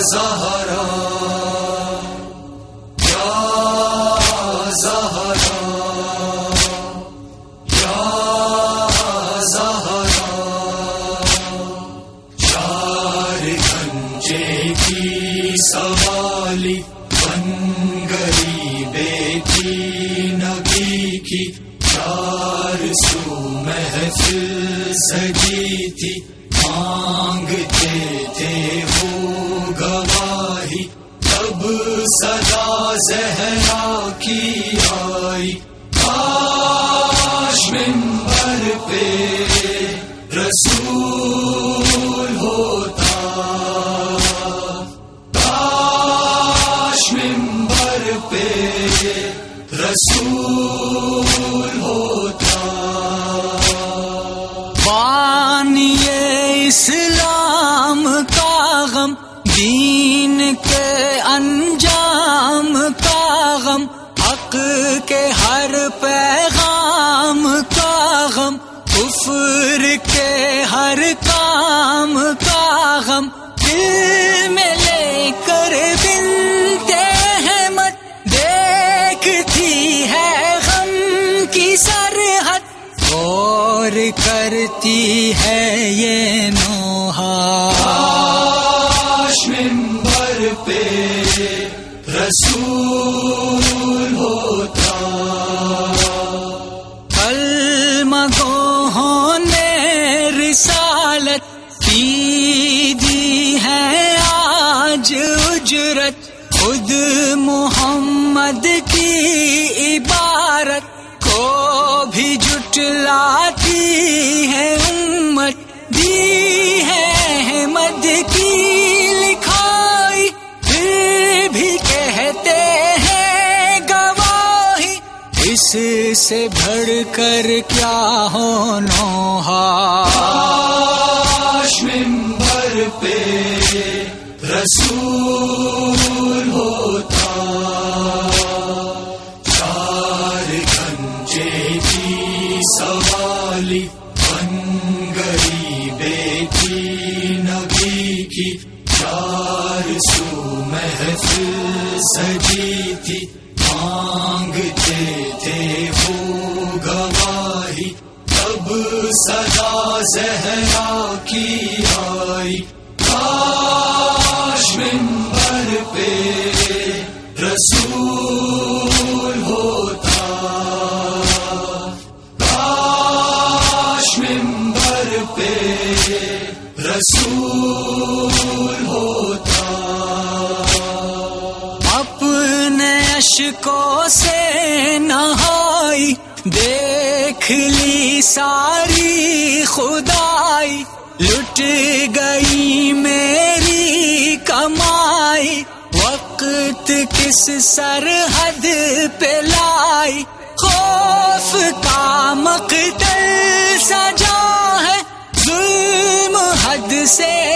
زہرا، یا زہرا یا زہرا، چار گھنٹے کی سوالی، بن گئی بیٹی نبی کی، چار سو محفل سجی تھی۔ مانگتے تھے وہ گواہی، تب سدا زہرا کی آئی۔ کاش ممبر پہ رسول ہوتا۔ کاش ممبر پہ رسول دین کے انجام کا غم، حق کے ہر پیغام کا غم، کفر کے ہر کام کا غم۔ دل میں لے کر بنتے احمد دیکھتی ہے غم کی سرحد۔ غور کرتی ہے یہ نوحہ۔ رسول ہوتا۔ المگو ہونے رسالت کی دی ہے آج اجرت۔ خود محمد کی سے بڑھ کر کیا ہو نوحہ کاش ممبر پہ رسول ہوتا، چار گھنٹے کی سوالی، بن گئی بیٹی نبی کی، چار سو محفل سجی تھی۔ مانگتے تھے وہ گواہی۔ تب سدا زہرا کی اشکوں سے نہائی دیکھ لی ساری خدائی، لٹ گئی میری کمائی، وقت کس سرحد پہ لائی؟ خوف کا مقتل سجا ہے، ظلم حد سے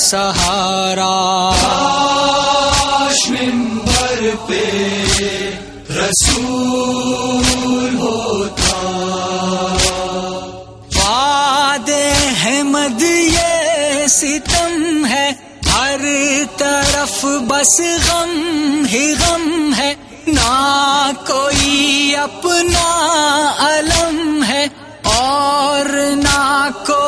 سہارا۔ ممبر پہ رسول ہوتا۔ واد احمد یہ ستم ہے۔ ہر طرف بس غم ہی غم ہے۔ نہ کوئی اپنا علم ہے اور نہ کوئی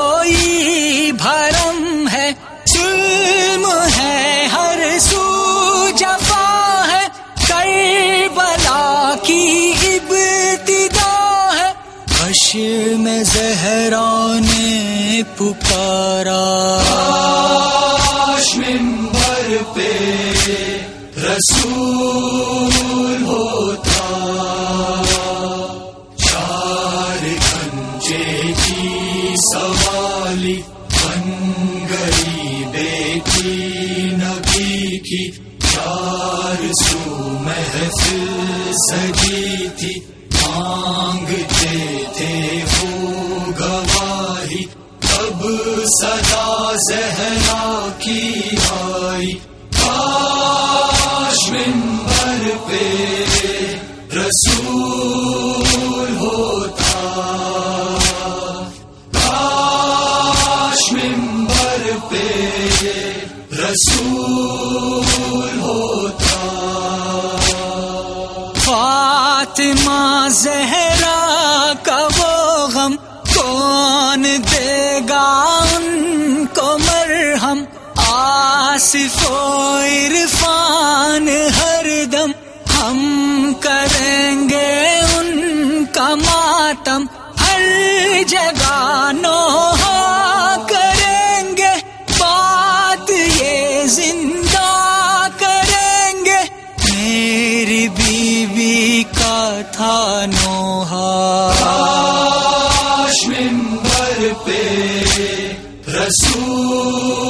زہرا نے پکارا۔ کاش ممبر پہ رسول ہوتا۔ چار گھنٹے کی سوالی بن گئی بیٹی نبی کی۔ چار سو محفل سجی تھی۔ مانگتے تھے وہ گواہی۔ تب سدا زہرا کی آئی۔ کاش ممبر پہ رسول ہوتا۔ کاش ممبر پہ رسول ہوتا۔ فاطمہ زہرا کا وہ غم کون دے گا ان کو مرہم؟ آصف و عرفان ہر دم ہم کریں گے ان کا ماتم۔ ہر جگہ نوحہ کریں گے۔ بات یہ زندہ کریں گے۔ میری بیوی کا تھا نوحا کاش ممبر پہ رسول